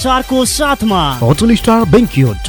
चारको साथमा hotel star banquet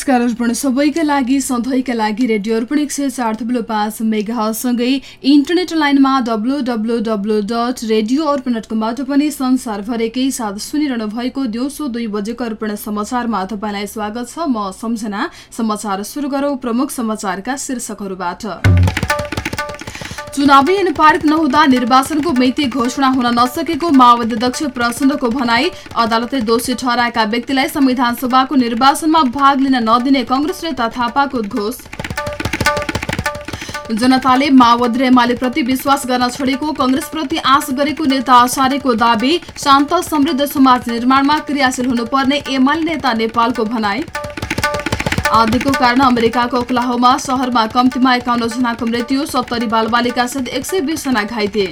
नमस्कार अर्पण। सबैका लागि सधैँका लागि रेडियो अर्पण एक सय चार थुप्रो पाँच मेगासँगै इन्टरनेट लाइनमा W W W dot radio Arpan dot कमबाट पनि संसारभरिकै साथ सुनिरहनु भएको दिउँसो दुई बजेको अर्पण समाचारमा तपाईँलाई स्वागत छ। म सम्झना। समाचार सुरु गरौँ। प्रमुख समाचारका शीर्षकहरूबाट। चुनावी पारित नहुँदा निर्वाचनको मिति घोषणा हुन नसकेको माओवादी अध्यक्ष प्रचण्डको भनाई। अदालतले दोषी ठहराएका व्यक्तिलाई संविधान सभाको निर्वाचनमा भाग लिन नदिने कंग्रेस नेता थापाको उद्घोष जनताले माओवादी र एमाले प्रति विश्वास गर्न छोडेको कंग्रेसप्रति आश गरेको नेता आचार्यको दावी शान्त समृद्ध समाज निर्माणमा क्रियाशील हुनुपर्ने एमाले नेता नेपालको भनाई। आधीको कारण अमेरिकाको ओक्लाहोमा शहरमा कम्तीमा एकाउन्न जनाको मृत्यु सत्तरी बालबालिका सहित एक सय बिस जना घाइते।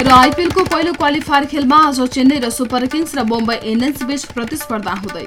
र आइपिएलको पहिलो क्वालिफायर खेलमा आज चेन्नई र सुपर किङ्स र मुम्बई इन्डियन्स बीच प्रतिस्पर्धा हुँदै।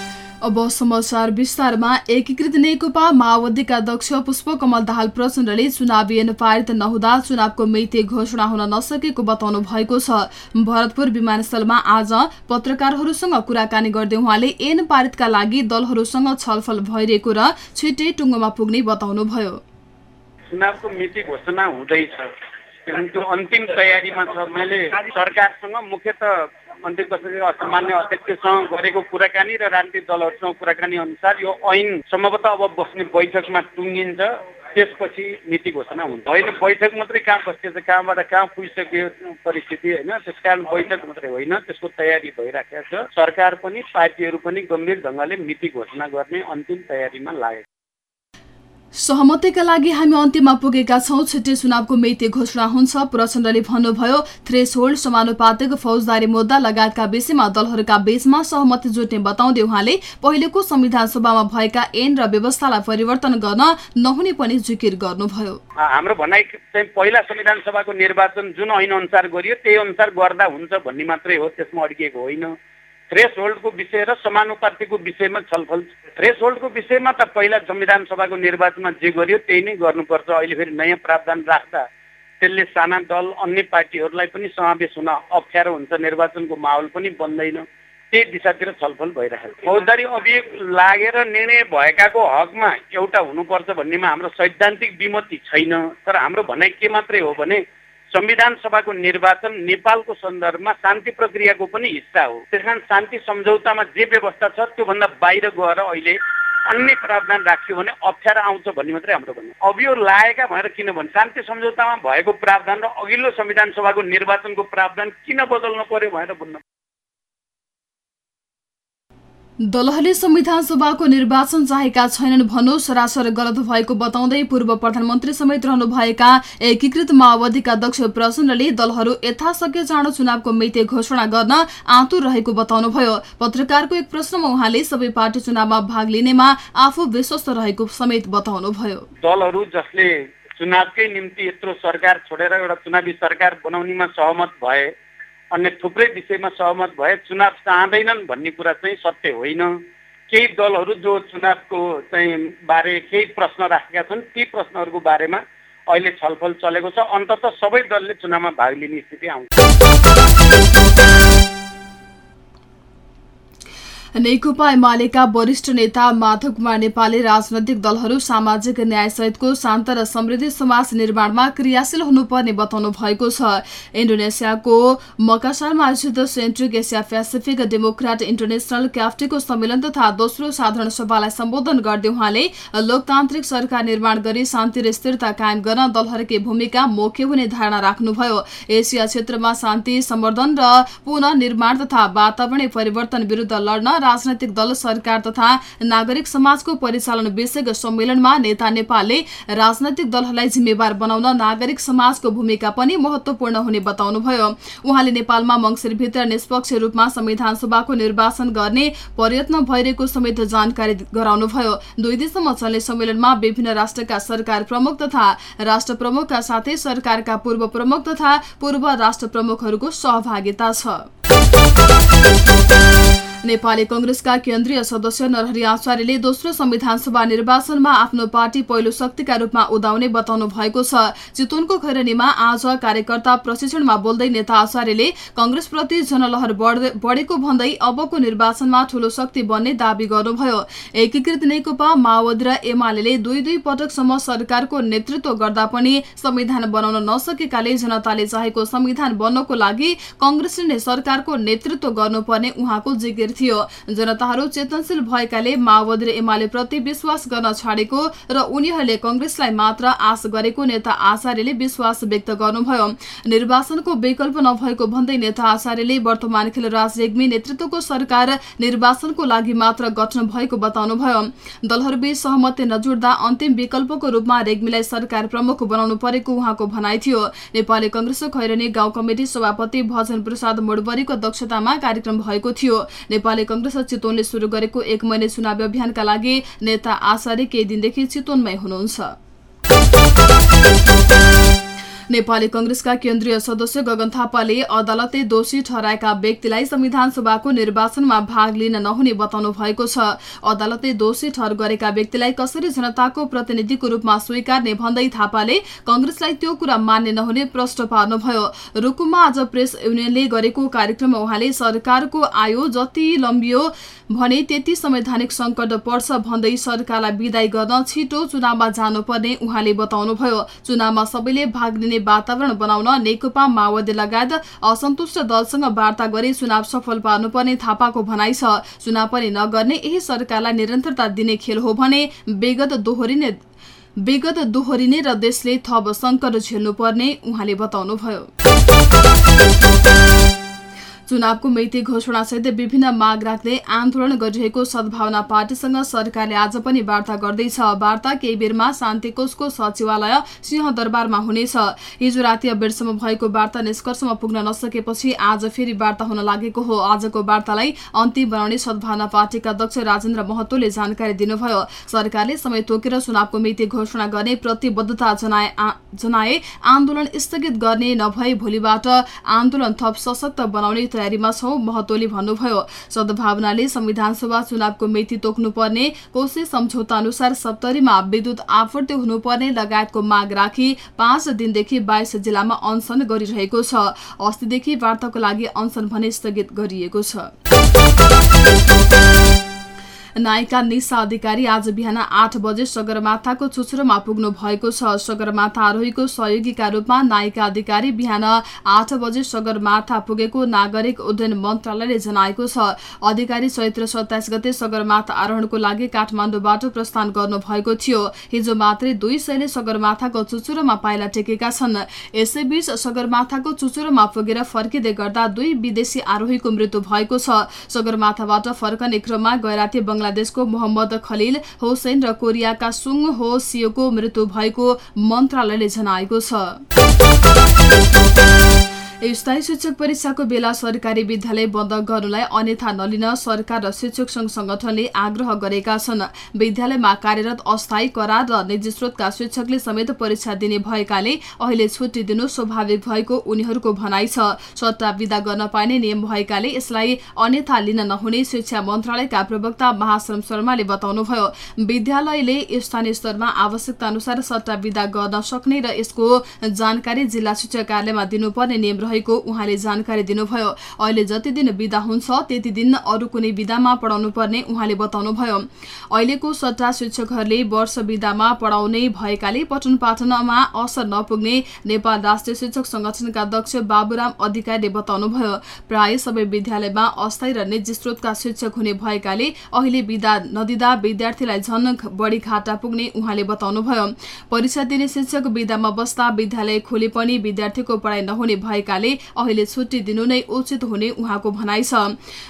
अब समाचार विस्तारमा एकीकृत नेकपा माओवादीका अध्यक्ष पुष्पकमल दाहाल प्रचण्डले चुनावी पारित नहुँदा चुनावको मिति घोषणा हुन नसकेको बताउनु भएको छ। भरतपुर विमानस्थलमा आज पत्रकारहरूसँग कुराकानी गर्दै उहाँले ऐन पारितका लागि दलहरूसँग छलफल भइरहेको र छिट्टै टुङ्गोमा पुग्ने बताउनुभयो चुनावको मिति घोषणा हुँदैछ अन्तिम तयारीमा छ। मैले सरकारसँग मुख्यत मन्त्री परिषदका सामान्य अध्यक्षसँग गरेको कुराकानी र राजनीतिक दलहरूसँग कुराकानी अनुसार यो ऐन सम्भवतः अब बस्ने बैठकमा टुङ्गिन्छ। त्यसपछि नीति घोषणा हुन्छ। होइन बैठक मात्रै कहाँ बस्छ कहाँबाट कहाँ पुगिसक्यो परिस्थिति होइन। त्यस कारण बैठक मात्रै होइन त्यसको तयारी भइराखेको छ। सरकार पनि पार्टीहरू पनि गम्भीर ढङ्गले नीति घोषणा गर्ने अन्तिम तयारीमा लागेको सहमतिका लागि हामी अन्त्यमा पुगेका छौं। छिट्टै चुनावको मिति घोषणा हुन्छ। प्रचण्डले भन्नुभयो थ्रेस होल्ड समानुपातिक फौजदारी मुद्दा लगायतका विषयमा दलहरूका बीचमा सहमति जुट्ने बताउँदै उहाँले पहिलेको संविधान सभामा भएका ऐन र व्यवस्थालाई परिवर्तन गर्न नहुने पनि जिकिर गर्नुभयो। हाम्रो भनाइ चाहिँ पहिला संविधान सभाको निर्वाचन जुन ऐन अनुसार गरियो त्यही अनुसार गर्दा हुन्छ भन्ने मात्रै हो। त्यसमा अड्किएको होइन। थ्रेस होल्डको विषय र समानुपातिको विषयमा छलफल थ्रेस होल्डको विषयमा त पहिला संविधान सभाको निर्वाचनमा जे गरियो त्यही नै गर्नुपर्छ अहिले फेरि नयाँ प्रावधान राख्दा त्यसले साना दल अन्य पार्टीहरूलाई पनि समावेश हुन अप्ठ्यारो हुन्छ निर्वाचनको माहौल पनि बन्दैन त्यही दिशातिर छलफल भइरहेको छ फौजदारी अभियोग लागेर निर्णय भएकाको हकमा एउटा हुनुपर्छ भन्नेमा हाम्रो सैद्धान्तिक विमति छैन तर हाम्रो भनाइ के मात्रै हो भने संविधान सभाको निर्वाचन नेपालको सन्दर्भमा शान्ति प्रक्रियाको पनि हिस्सा हो। त्यस कारण शान्ति सम्झौतामा जे व्यवस्था छ त्योभन्दा बाहिर गएर अहिले अन्य प्रावधान राख्यो भने अप्ठ्यारो आउँछ भन्ने मात्रै हाम्रो भन्नु अब यो लागेका भनेर किनभने शान्ति सम्झौतामा भएको प्रावधान र अघिल्लो संविधान सभाको निर्वाचनको प्रावधान किन बदल्नु पर्यो भनेर भन्नु दलहरूले संविधान सभाको निर्वाचन चाहेका छैनन् भन्नु सरासर गलत भएको बताउँदै पूर्व प्रधानमन्त्री समेत रहनुभएका एकीकृत माओवादीका अध्यक्ष प्रचण्डले दलहरू यथाशक्य चाँडो चुनावको मिति घोषणा गर्न आतुर रहेको बताउनुभयो। पत्रकारको एक प्रश्नमा उहाँले सबै पार्टी चुनावमा भाग लिनेमा आफू विश्वस्त रहेको समेत बताउनुभयो। दलहरू जसले चुनावकै निम्ति यत्रो सरकार छोडेर एउटा चुनावी सरकार बनाउनेमा सहमत भए अन्य थुप्रै विषयमा सहमत भए चुनाव चाहँदैनन् भन्ने कुरा चाहिँ सत्य होइन। केही दलहरू जो चुनावको चाहिँ बारे केही प्रश्न राखेका छन् ती प्रश्नहरूको बारेमा अहिले छलफल चलेको छ। अन्तत सबै दलले चुनावमा भाग लिने स्थिति आउँछ। नेकपा एमालेका वरिष्ठ नेता माधव कुमार नेपालले राजनैतिक दलहरू सामाजिक न्याय सहितको शान्त र समृद्धि समाज निर्माणमा क्रियाशील हुनुपर्ने बताउनु भएको छ। इन्डोनेसियाको मकासारमा आयोजित centrist Asia Pacific democrat international क्याफ्टेको सम्मेलन तथा दोस्रो साधारण सभालाई सम्बोधन गर्दै उहाँले लोकतान्त्रिक सरकार निर्माण गरी शान्ति र स्थिरता कायम गर्न दलहरूकै भूमिका मुख्य हुने धारणा राख्नुभयो। एसिया क्षेत्रमा शान्ति सम्वर्धन र पुननिर्माण तथा वातावरणीय परिवर्तन विरूद्ध लड्न राजनैतिक दल सरकार तथा नागरिक समाजको परिचालन विषयक सम्मेलनमा नेता नेपालले राजनैतिक दलहरूलाई जिम्मेवार बनाउन नागरिक समाजको भूमिका पनि महत्वपूर्ण हुने बताउनुभयो। उहाँले नेपालमा मङ्सिरभित्र निष्पक्ष रूपमा संविधान सभाको निर्वाचन गर्ने प्रयत्न भइरहेको समेत जानकारी गराउनुभयो। दुई दिनसम्म चल्ने सम्मेलनमा विभिन्न राष्ट्रका सरकार प्रमुख तथा राष्ट्र प्रमुखका साथै सरकारका पूर्व प्रमुख तथा पूर्व राष्ट्र प्रमुखहरूको सहभागिता छ। नेपाली कंग्रेसका केन्द्रीय सदस्य नरहरी आचार्यले दोस्रो संविधान सभा निर्वाचनमा आफ्नो पार्टी पहिलो शक्तिका रूपमा उदाउने बताउनु भएको छ। चितवनको खैरनीमा आज कार्यकर्ता प्रशिक्षणमा बोल्दै नेता आचार्यले कंग्रेसप्रति जनलहर बढेको भन्दै अबको निर्वाचनमा ठूलो शक्ति बन्ने दावी गर्नुभयो। एकीकृत नेकपा माओवादी र एमाले दुई दुई पटकसम्म सरकारको नेतृत्व गर्दा पनि संविधान बनाउन नसकेकाले जनताले चाहेको संविधान बन्नको लागि कंग्रेसले सरकारको नेतृत्व गर्नुपर्ने उहाँको जिगिर थियो। जनताहरू चेतनशील भएकाले माओवादी र एमाले प्रति विश्वास गर्न छाडेको र उनीहरूले कंग्रेसलाई मात्र आश गरेको नेता आचार्यले विश्वास व्यक्त गर्नुभयो। निर्वाचनको विकल्प नभएको भन्दै नेता आचार्यले वर्तमान खेलराज रेग्मी नेतृत्वको सरकार निर्वाचनको लागि मात्र गठन भएको बताउनुभयो। दलहरूबीच सहमति नजुड्दा अन्तिम विकल्पको रूपमा रेग्मीलाई सरकार प्रमुख बनाउनु परेको उहाँको भनाइ थियो। नेपाली कंग्रेसको खैरनी गाउँ कमिटी सभापति भजन प्रसाद मोडबरीको दक्षतामा कार्यक्रम भएको थियो। नेपाली कंग्रेस चितवनले शुरू गरेको एक महिने चुनावी अभियानका लागि नेता आचार्य केही दिनदेखि चितवनमै हुनुहुन्छ। नेपाली कंग्रेसका केन्द्रीय सदस्य गगन थापाले अदालतले दोषी ठहराएका व्यक्तिलाई संविधान सभाको निर्वाचनमा भाग लिन नहुने बताउनु भएको छ। अदालतले दोषी ठहर गरेका व्यक्तिलाई कसरी जनताको प्रतिनिधिको रूपमा स्वीकार्ने भन्दै थापाले कंग्रेसलाई त्यो कुरा मान्ने नहुने प्रश्न पार्नुभयो। रुकुममा आज प्रेस युनियनले गरेको कार्यक्रममा उहाँले सरकारको आयो जति लम्बियो भने त्यति संवैधानिक संकट पर्छ भन्दै सरकारलाई विदाय गर्न छिटो चुनावमा जानुपर्ने उहाँले बताउनुभयो। चुनावमा सबैले भाग लिने वातावरण बनाउन नेकपा माओवादी लगायत असन्तुष्ट दलसँग वार्ता गरी चुनाव सफल पार्नुपर्ने थापाको भनाइ छ। चुनाव पनि नगर्ने यही सरकारलाई निरन्तरता दिने खेल हो भने विगत दोहोरिने विगत दोहोरिने र देशले थप संकट झेल्नुपर्ने उहाँले बताउनुभयो। चुनावको मिति घोषणासहित विभिन्न माग राख्दै आन्दोलन गरिरहेको सद्भावना पार्टीसँग सरकारले आज पनि वार्ता गर्दैछ। वार्ता केही बेरमा शान्ति कोषको सचिवालय सिंहदरबारमा हुनेछ। हिजो राति अबेरसम्म भएको वार्ता निष्कर्षमा पुग्न नसकेपछि आज फेरि वार्ता हुन लागेको हो। आजको वार्तालाई अन्तिम बनाउने सद्भावना पार्टीका अध्यक्ष राजेन्द्र महतोले जानकारी दिनुभयो। सरकारले समय तोकेर चुनावको मिति घोषणा गर्ने प्रतिबद्धता जनाए आन्दोलन स्थगित गर्ने नभए भोलिबाट आन्दोलन थप सशक्त बनाउने तयारीमा छौं। महतोले भन्नुभयो सद्भावनाले संविधान सभा चुनावको मिति तोक्नुपर्ने कोशी सम्झौता अनुसार सप्तरीमा विद्युत आपूर्ति हुनुपर्ने लगायतको माग राखी पाँच दिनदेखि बाइस जिल्लामा अनसन गरिरहेको छ। अस्तिदेखि वार्ताको लागि अनसन भने स्थगित गरिएको छ। नायिका निशा अधिकारी आज बिहान आठ बजे सगरमाथाको चुचुरोमा पुग्नु भएको छ। सगरमाथा आरोहीको सहयोगीका रूपमा नायिका अधिकारी बिहान आठ बजे सगरमाथा पुगेको नागरिक उड्डयन मन्त्रालयले जनाएको छ। अधिकारी चैत्र सत्ताइस गते सगरमाथा आरोहणको लागि काठमाडौँबाट प्रस्थान गर्नु भएको थियो। हिजो मात्रै दुई सयले सगरमाथाको चुचुरोमा पाइला टेकेका छन्। यसैबीच सगरमाथाको चुचुरोमा पुगेर फर्किँदै गर्दा दुई विदेशी आरोहीको मृत्यु भएको छ। सगरमाथाबाट फर्कने क्रममा गैराती बंगलादेशको मोहम्मद खलिल होसेन र कोरियाका सुङ हो सियोको मृत्यु भएको मन्त्रालयले जनाएको छ। स्थायी शिक्षक परीक्षाको बेला सरकारी विद्यालय बन्द गर्नुलाई अन्यथा नलिन सरकार र शिक्षक संघ संगठनले आग्रह गरेका छन्। विद्यालयमा कार्यरत अस्थायी करार र निजी स्रोतका शिक्षकले समेत परीक्षा दिने भएकाले अहिले छुट्टी दिनु स्वाभाविक भएको उनीहरूको भनाइ छ। सट्टा विदा गर्न पाइने नियम भएकाले यसलाई अन्यथा लिन नहुने शिक्षा मन्त्रालयका प्रवक्ता महाश्रम शर्माले बताउनुभयो। विद्यालयले स्थानीय स्तरमा आवश्यकता अनुसार सट्टा विदा गर्न सक्ने र यसको जानकारी जिल्ला शिक्षा कार्यालयमा दिनुपर्ने नियम रहेको उहाँले जानकारी दिनुभयो। अहिले जति दिन विदा हुन्छ त्यति दिन अरू कुनै विधामा पढाउनु पर्ने उहाँले बताउनुभयो। अहिलेको सट्टा शिक्षकहरूले वर्ष विधामा पढाउने भएकाले पठन पाठनमा असर नपुग्ने नेपाल राष्ट्रिय शिक्षक संगठनका अध्यक्ष बाबुराम अधिकारीले बताउनुभयो। प्राय सबै विद्यालयमा अस्थायी र निजी स्रोतका शिक्षक हुने भएकाले अहिले विदा नदिँदा विद्यार्थीलाई झन बढी घाटा पुग्ने उहाँले बताउनुभयो। परीक्षा दिने शिक्षक विधामा बस्दा विद्यालय खोले पनि विद्यार्थीको पढाइ नहुने भएकाले भएकाले अहिले छुट्टी दिनु नै उचित हुने उहाँको भनाइ छ।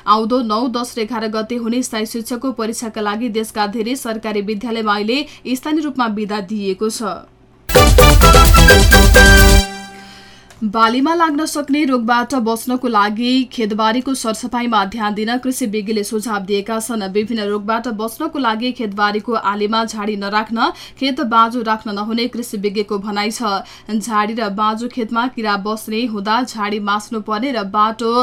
आउँदो नौ दस र एघार गते हुने स्थायी शिक्षकको परीक्षाका लागि देशका धेरै सरकारी विद्यालयमा अहिले स्थानीय रूपमा विदा दिइएको छ। बालीमा लाग्न सक्ने रोगबाट बच्नको लागि खेतबारीको सरसफाईमा ध्यान दिन कृषि विज्ञले सुझाव दिएका छन्। विभिन्न रोगबाट बच्नको लागि खेतबारीको आलीमा झाडी नराख्न खेत बाँझो राख्न नहुने कृषि विज्ञको भनाइ छ। झाडी र बाँझो खेतमा किरा बस्ने हुँदा झाडी मास्नु पर्ने र बाटो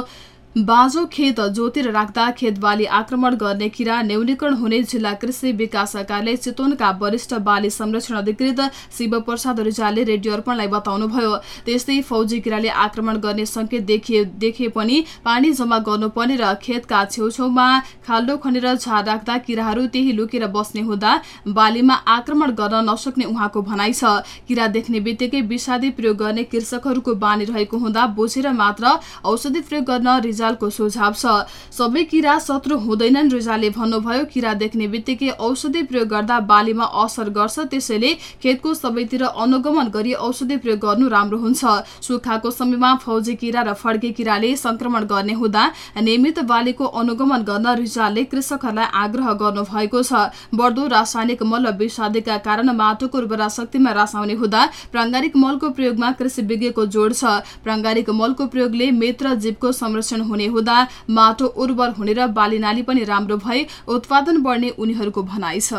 बाँझो खेत जोतेर राख्दा खेतबाली आक्रमण गर्ने किरा न्यूनीकरण हुने जिल्ला कृषि विकास कार्यालय चितवनका वरिष्ठ बाली संरक्षण अधिकृत शिव प्रसाद रिजालले रेडियो अर्पणलाई बताउनुभयो। त्यस्तै फौजी किराले आक्रमण गर्ने संकेत देखिए देखिए पनि पानी जम्मा गर्नुपर्ने र खेतका छेउछेउमा खाल्डो खनेर झार राख्दा किराहरू त्यही लुकेर बस्ने हुँदा बालीमा आक्रमण गर्न नसक्ने उहाँको भनाइ छ। किरा देख्ने बित्तिकै विषादी प्रयोग गर्ने कृषकहरूको बानी रहेको हुँदा बुझेर मात्र औषधि प्रयोग गर्न रिजालको सुझाव छ। सबै किरा शत्रु हुँदैनन् रिजालले भन्नुभयो। किरा देख्ने बित्तिकै औषधि प्रयोग गर्दा बालीमा असर गर्छ। त्यसैले खेतको सबैतिर अनुगमन गरी औषधि प्रयोग गर्नु राम्रो हुन्छ। सुक्खाको समयमा फौजी किरा र फड्के किराले संक्रमण गर्ने हुँदा नियमित बालीको अनुगमन गर्न रिजालले कृषकहरूलाई आग्रह गर्नु भएको छ। बढ्दो रासायनिक मल र विषादीका कारण माटोको उर्वरा शक्तिमा रास आउने हुँदा प्राङ्गारिक मलको प्रयोगमा कृषि विज्ञको जोड छ। प्राङ्गारिक मलको प्रयोगले मित्र जीवको संरक्षण हुने हुँदा माटो उर्वर हुने र बालीनाली पनि राम्रो भए उत्पादन बढ्ने उनीहरूको भनाइ छ।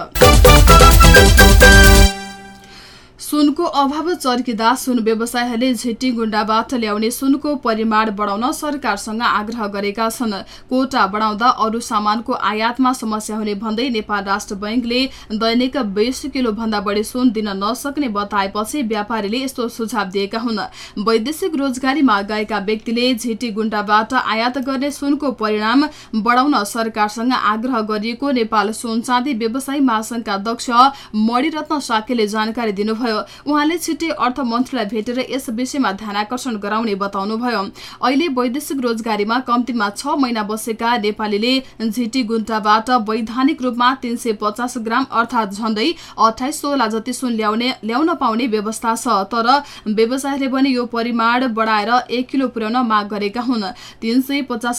सुनको अभाव चर्किँदा सुन व्यवसायहरूले झिटी गुण्डाबाट ल्याउने सुनको परिमाण बढाउन सरकारसँग आग्रह गरेका छन्। कोटा बढाउँदा अरू सामानको आयातमा समस्या हुने भन्दै नेपाल राष्ट्र बैङ्कले दैनिक बिस किलो भन्दा बढी सुन दिन नसक्ने बताएपछि व्यापारीले यस्तो सुझाव दिएका हुन्। वैदेशिक रोजगारीमा गएका व्यक्तिले झिटी गुण्डाबाट आयात गर्ने सुनको परिणाम बढाउन सरकारसँग आग्रह गरिएको नेपाल सुन चाँदी व्यवसायी महासंघका अध्यक्ष मणिरत्न साकेले जानकारी दिनुभयो। उहाँले छिट्टै अर्थमन्त्रीलाई भेटेर यस विषयमा ध्यानकर्षण गराउने बताउनुभयो। अहिले वैदेशिक रोजगारीमा कम्तीमा छ महिना बसेका नेपालीले झिटी गुन्टाबाट वैधानिक रूपमा तीन ग्राम अर्थात झण्डै अठाइस सोला जति सुन ल्याउने ल्याउन पाउने व्यवस्था छ। तर व्यवसायले पनि यो परिमाण बढाएर एक किलो पुर्याउन माग गरेका हुन्। तीन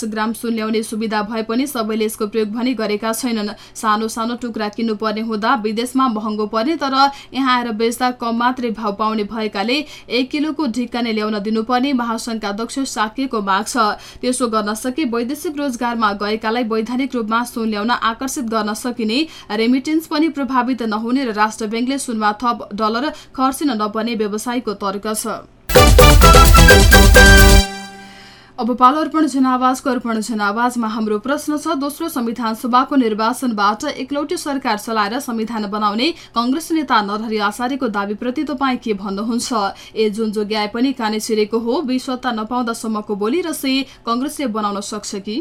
ग्राम सुन ल्याउने सुविधा भए पनि सबैले यसको प्रयोग भने गरेका छैनन्। सानो सानो टुक्रा किन्नुपर्ने हुँदा विदेशमा महँगो पर्ने तर यहाँ आएर बेच्दा कम मात्रै भाव पाउने भएकाले एक किलोको ढिक्का नै ल्याउन दिनुपर्ने महासंघका अध्यक्ष साकिएको माग छ। त्यसो गर्न सके वैदेशिक रोजगारमा गएकालाई वैधानिक रूपमा सुन ल्याउन आकर्षित गर्न सकिने रेमिटेन्स पनि प्रभावित नहुने र राष्ट्र ब्याङ्कले सुनमा थप डलर खर्चिन नपर्ने व्यवसायको तर्क छ। अब पालो अर्पण जनावाजको अर्पण जनावाजमा हाम्रो प्रश्न छ दोस्रो संविधान सभाको निर्वाचनबाट एकलौटी सरकार चलाएर संविधान बनाउने कंग्रेस नेता नरहरि आचार्यको दावीप्रति तपाईँ के भन्नुहुन्छ? ए जुन जोग्याए पनि काने छिरेको हो विसत्ता नपाउँदासम्मको बोली र से कंग्रेसले बनाउन सक्छ कि?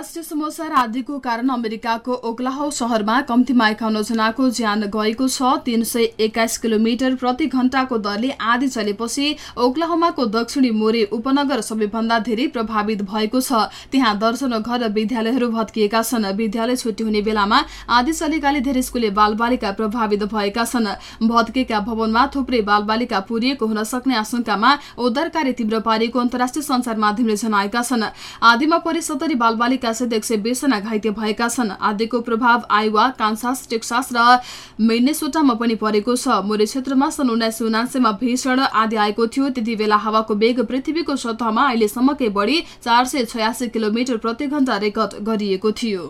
अन्तर्राष्ट्रिय समाचार आदिको कारण अमेरिकाको ओक्लाहो शहरमा कम्तीमा एकाउन्न जनाको ज्यान गएको छ। तीन सय एक्काइस किलोमिटर प्रति घण्टाको दरले आधी चलेपछि ओक्लाहोमाको दक्षिणी मोरे उपनगर सबैभन्दा धेरै प्रभावित भएको छ। त्यहाँ दर्जनौ घर र विद्यालयहरू भत्किएका छन्। विद्यालय छुट्टी हुने बेलामा आधी चलेकाले धेरै स्कुले बालबालिका प्रभावित भएका छन्। भत्किएका भवनमा थुप्रै बालबालिका पुरिएको हुन सक्ने आशंकामा उद्धार कार्य तीव्र पारिएको अन्तर्राष्ट्रिय सञ्चार माध्यमले जनाएका छन्। आदिमा सत्तरी बालबालिका सहित एक सय बिसजना घाइते भएका छन्। आदिको प्रभाव आइवा कान्सास टेक्सास र मिनेसोटामा पनि परेको छ। मोरे क्षेत्रमा सन् उन्नाइस सय उनासीमा भीषण आदि आएको थियो। त्यति बेला हावाको वेग पृथ्वीको सतहमा अहिलेसम्मकै बढी चार सय छयासी किलोमिटर प्रति घण्टा रेकर्ड गरिएको थियो।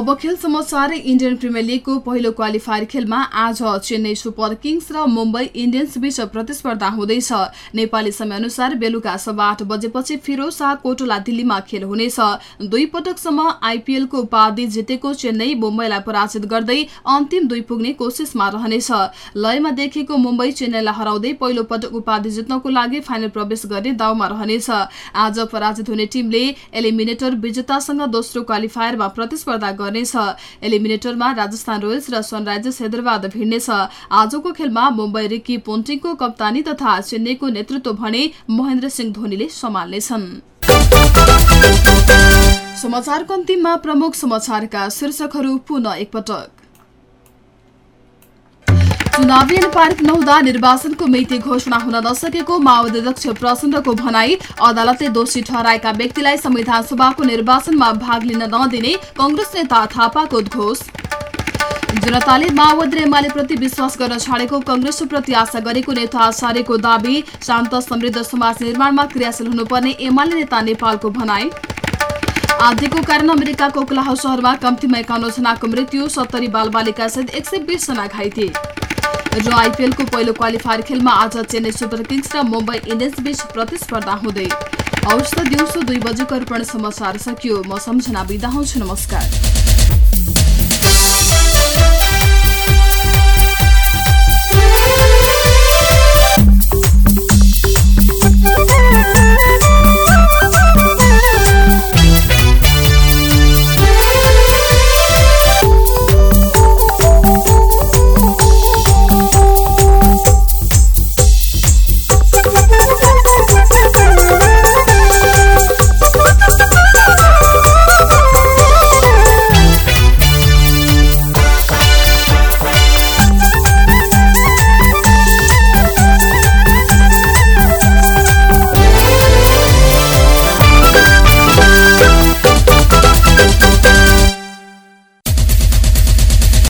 अब खेल समाचार इन्डियन प्रिमियर लिगको पहिलो क्वालिफायर खेलमा आज चेन्नई सुपर किङ्स र मुम्बई इन्डियन्स बीच प्रतिस्पर्धा हुँदैछ। नेपाली समयअनुसार बेलुका सभा आठ बजेपछि फिरोज शाह कोटोला दिल्लीमा खेल हुनेछ। दुई पटकसम्म आइपिएलको उपाधि जितेको चेन्नई मुम्बईलाई पराजित गर्दै अन्तिम दुई पुग्ने कोसिसमा रहनेछ। लयमा देखिएको मुम्बई चेन्नईलाई हराउँदै पहिलो पटक उपाधि जित्नको लागि फाइनल प्रवेश गर्ने दाउमा रहनेछ। आज पराजित हुने टिमले एलिमिनेटर विजेतासँग दोस्रो क्वालिफायरमा प्रतिस्पर्धा गर्नेछ एलिमिनेटरमा राजस्थान रोयल्स र सनराइजर्स हैदराबाद भिड्नेछ। आजको खेलमा मुम्बई रिकी पोन्टिङको कप्तानी तथा चेन्नईको नेतृत्व भने महेन्द्र सिंह धोनीले सम्हाल्नेछन्। समाचारको अन्तिममा प्रमुख समाचारका शीर्षकहरू पुनः एकपटक। चुनावी पारित नहुँदा निर्वाचनको मिति घोषणा हुन नसकेको माओवादी अध्यक्ष प्रचण्डको भनाई अदालतले दोषी ठहराएका व्यक्तिलाई संविधान सभाको निर्वाचनमा भाग लिन नदिने कंग्रेस नेता थापाको उद्घोष जनताले माओवादी र एमाले प्रति विश्वास गर्न छाडेको कंग्रेसप्रति आशा गरेको नेता आचार्यको दावी शान्त समृद्ध समाज निर्माणमा क्रियाशील हुनुपर्ने एमाले नेता नेपालको भनाई। आदिको कारण अमेरिकाको ओक्लाहो शहरमा कम्तीमा एकाउन्न जनाको मृत्यु सत्तरी बालबालिका सहित एक सय बिस जना घाइते। र आइपिएलको पहिलो क्वालिफायर खेलमा आज चेन्नई सुपर किङ्स र मुम्बई इन्डियन्स बीच प्रतिस्पर्धा हुँदै हवस् त दिउँसो दुई बजेको अर्पण समाचार सकियो। म सम्झना बिदा हुन्छु। नमस्कार।